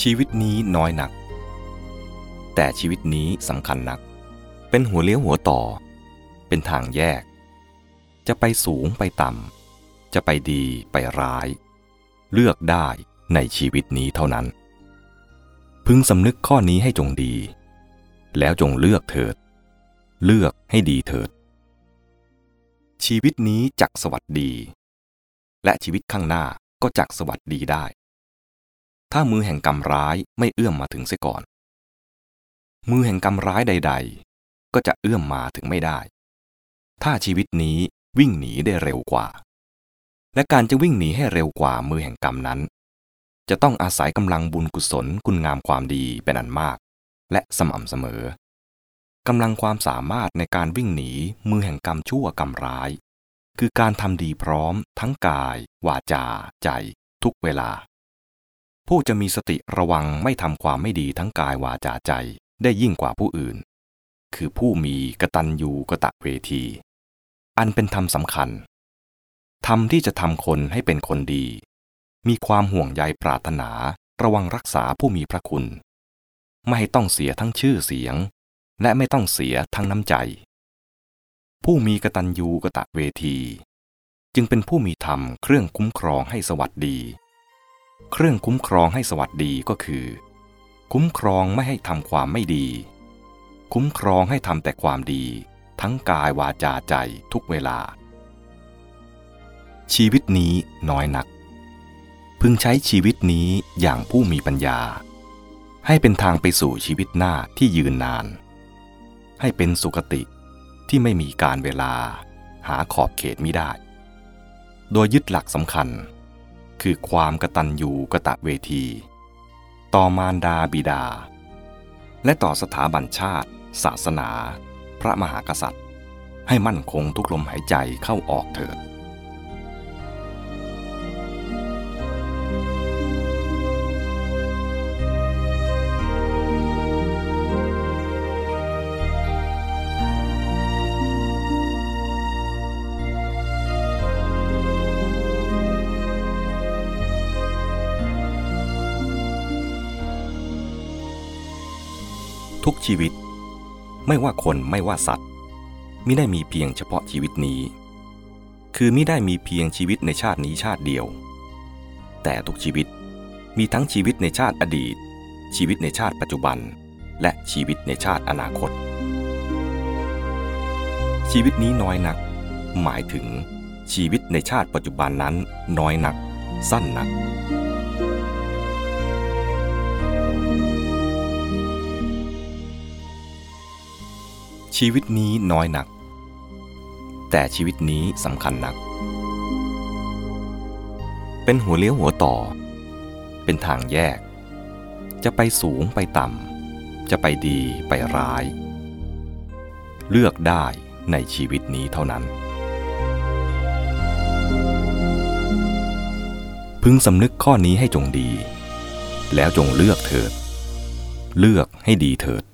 ชีวิตนี้น้อยนัก แต่ชีวิตนี้สำคัญนัก เป็นหัวเลี้ยวหัวต่อ เป็นทางแยก จะไปสูงไปต่ำ จะไปดีไปร้าย เลือกได้ในชีวิตนี้เท่านั้น พึงสำนึกข้อนี้ให้จงดี แล้วจงเลือกเถิด เลือกให้ดีเถิด ชีวิตนี้จักสวัสดี และชีวิตข้างหน้าก็จักสวัสดีได้ ถ้ามือแห่งกรรมร้ายไม่เอื้อมมาถึงเสียก่อน มือแห่งกรรมร้ายใด ๆ ก็จะเอื้อมมาถึงไม่ได้ ถ้าชีวิตนี้วิ่งหนีได้เร็วกว่า และการจะวิ่งหนีให้เร็วกว่ามือแห่งกรรมนั้น จะต้องอาศัยกำลังบุญกุศลคุณงามความดีเป็นอันมาก และสม่ำเสมอกำลังความสามารถในการวิ่งหนีมือแห่งกรรมชั่วกรรมร้าย คือการทำดีพร้อมทั้งกาย วาจา ใจ ทุกเวลา ผู้จะมีสติระวังไม่ทำความไม่ดีทั้งกายวาจาใจได้ยิ่งกว่าผู้อื่น คือผู้มีกตัญญูกะตะเวที อันเป็นธรรมสำคัญ ธรรมที่จะทำคนให้เป็นคนดี มีความห่วงใยปรารถนาระวังรักษาผู้มีพระคุณ ไม่ให้ต้องเสียทั้งชื่อเสียง และไม่ต้องเสียทั้งน้ำใจ ผู้มีกตัญญูกะตะเวที จึงเป็นผู้มีธรรมเครื่องคุ้มครองให้สวัสดี เครื่องคุ้มครองให้สวัสดีก็คือ คุ้มครองไม่ให้ทำความไม่ดี คุ้มครองให้ทำแต่ความดี ทั้งกายวาจาใจทุกเวลา ชีวิตนี้น้อยนัก พึงใช้ชีวิตนี้อย่างผู้มีปัญญา ให้เป็นทางไปสู่ชีวิตหน้าที่ยืนนาน ให้เป็นสุคติที่ไม่มีการเวลา หาขอบเขตมิได้ โดยยึดหลักสำคัญ คือความกตัญญูกะตะเวที ต่อมารดาบิดา และต่อสถาบันชาติ ศาสนา พระมหากษัตริย์ ให้มั่นคงทุกลมหายใจเข้าออกเถิด ทุกชีวิต ไม่ว่าคนไม่ว่าสัตว์มิได้มีเพียงเฉพาะชีวิตนี้ คือมิได้มีเพียงชีวิตในชาตินี้ชาติเดียว แต่ทุกชีวิตมีทั้งชีวิตในชาติอดีต ชีวิตในชาติปัจจุบัน และชีวิตในชาติอนาคต ชีวิตนี้น้อยนัก หมายถึงชีวิตในชาติปัจจุบันนั้นน้อยนัก สั้นนัก ชีวิตนี้น้อยหนัก แต่ชีวิตนี้สำคัญหนัก เป็นหัวเลี้ยวหัวต่อ เป็นทางแยก จะไปสูงไปต่ำ จะไปดีไปร้าย เลือกได้ในชีวิตนี้เท่านั้น พึงสำนึกข้อนี้ให้จงดี แล้วจงเลือกเถิด เลือกให้ดีเถิด